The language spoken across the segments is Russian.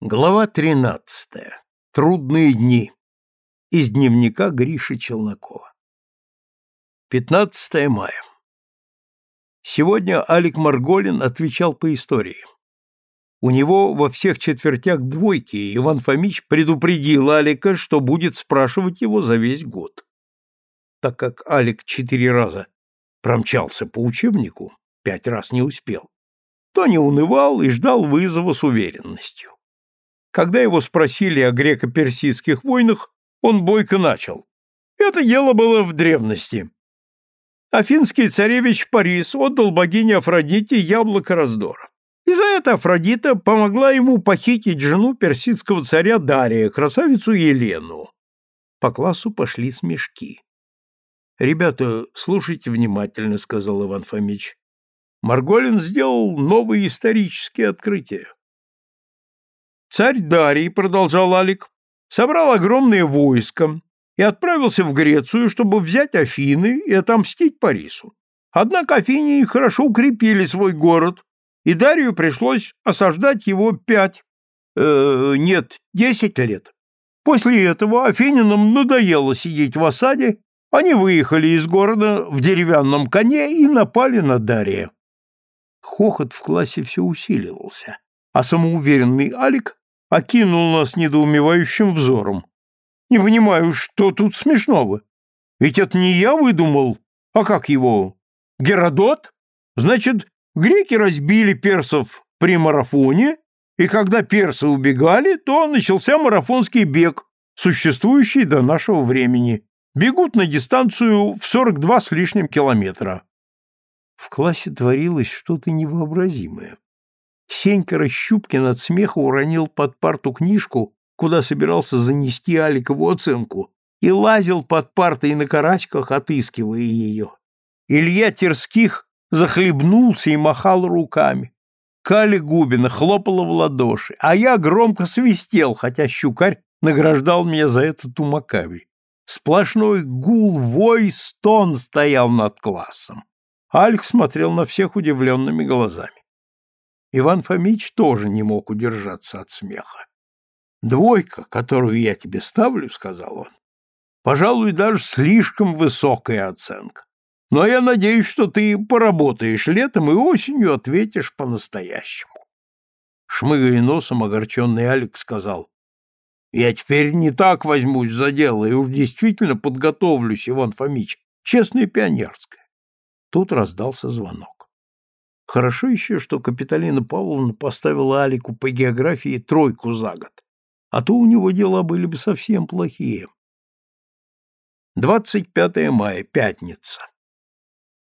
Глава 13. Трудные дни. Из дневника Гриши Челнокова. 15 мая. Сегодня Алик Марголин отвечал по истории. У него во всех четвертях двойки, и Иван Фомич предупредил Алика, что будет спрашивать его за весь год. Так как Алик четыре раза промчался по учебнику, пять раз не успел, то не унывал и ждал вызова с уверенностью. Когда его спросили о греко-персидских войнах, он бойко начал. Это дело было в древности. Афинский царевич Парис отдал богине Афродите яблоко раздора. И за это Афродита помогла ему похитить жену персидского царя Дария, красавицу Елену. По классу пошли смешки. «Ребята, слушайте внимательно», — сказал Иван Фомич. Марголин сделал новые исторические открытия. Царь Дарий, продолжал Алик, собрал огромное войско и отправился в Грецию, чтобы взять Афины и отомстить Парису. Однако Афинии хорошо укрепили свой город, и Дарию пришлось осаждать его пять, э, нет, десять лет. После этого афинянам надоело сидеть в осаде, они выехали из города в деревянном коне и напали на Дария. Хохот в классе все усиливался, а самоуверенный Алик окинул нас недоумевающим взором. Не понимаю, что тут смешного? Ведь это не я выдумал, а как его? Геродот? Значит, греки разбили персов при марафоне, и когда персы убегали, то начался марафонский бег, существующий до нашего времени. Бегут на дистанцию в 42 с лишним километра. В классе творилось что-то невообразимое. Сенька Расщупкин от смеха уронил под парту книжку, куда собирался занести Аликову оценку, и лазил под партой на карачках, отыскивая ее. Илья Терских захлебнулся и махал руками. Кали Губина хлопала в ладоши, а я громко свистел, хотя щукарь награждал меня за это тумаками. Сплошной гул, вой, стон стоял над классом. Альк смотрел на всех удивленными глазами. Иван Фомич тоже не мог удержаться от смеха. «Двойка, которую я тебе ставлю, — сказал он, — пожалуй, даже слишком высокая оценка. Но я надеюсь, что ты поработаешь летом и осенью ответишь по-настоящему. Шмыгая носом, огорченный Алекс сказал, «Я теперь не так возьмусь за дело и уж действительно подготовлюсь, Иван Фомич, честное пионерское». Тут раздался звонок. Хорошо еще, что Капиталина Павловна поставила Алику по географии тройку за год, а то у него дела были бы совсем плохие. 25 мая, пятница.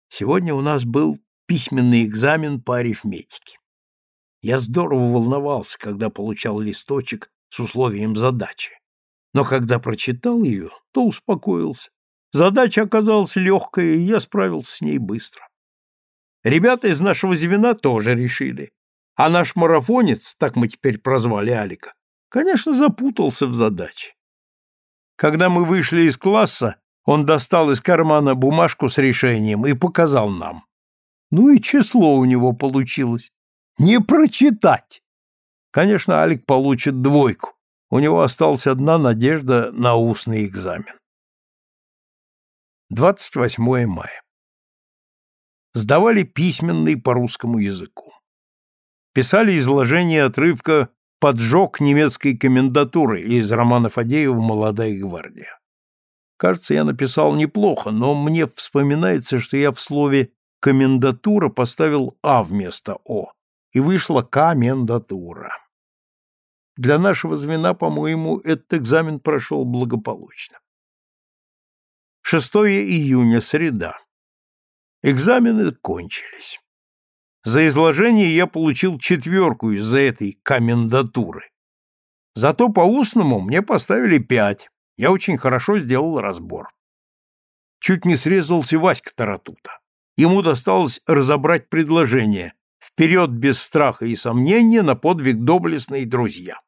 Сегодня у нас был письменный экзамен по арифметике. Я здорово волновался, когда получал листочек с условием задачи. Но когда прочитал ее, то успокоился. Задача оказалась легкая, и я справился с ней быстро. Ребята из нашего звена тоже решили. А наш марафонец, так мы теперь прозвали Алика, конечно, запутался в задаче. Когда мы вышли из класса, он достал из кармана бумажку с решением и показал нам. Ну и число у него получилось. Не прочитать! Конечно, Алик получит двойку. У него осталась одна надежда на устный экзамен. 28 мая сдавали письменный по русскому языку. Писали изложение отрывка «Поджог немецкой комендатуры» из романа Фадеева «Молодая гвардия». Кажется, я написал неплохо, но мне вспоминается, что я в слове «комендатура» поставил «а» вместо «о», и вышла «комендатура». Для нашего звена, по-моему, этот экзамен прошел благополучно. 6 июня, среда. Экзамены кончились. За изложение я получил четверку из-за этой комендатуры. Зато по устному мне поставили пять. Я очень хорошо сделал разбор. Чуть не срезался Васька Таратута. Ему досталось разобрать предложение «Вперед без страха и сомнения на подвиг доблестные друзья».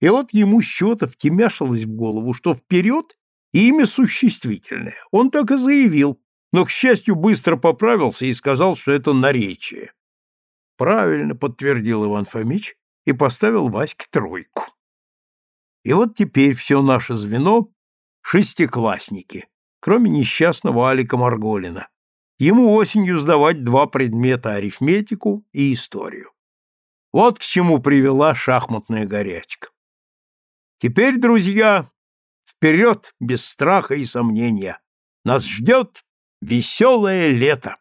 И вот ему что-то втемяшилось в голову, что «вперед» имя существительное. Он так и заявил, но, к счастью, быстро поправился и сказал, что это наречие. Правильно, подтвердил Иван Фомич и поставил Ваське тройку. И вот теперь все наше звено — шестиклассники, кроме несчастного Алика Марголина. Ему осенью сдавать два предмета — арифметику и историю. Вот к чему привела шахматная горячка. Теперь, друзья, вперед, без страха и сомнения. Нас ждет веселое лето.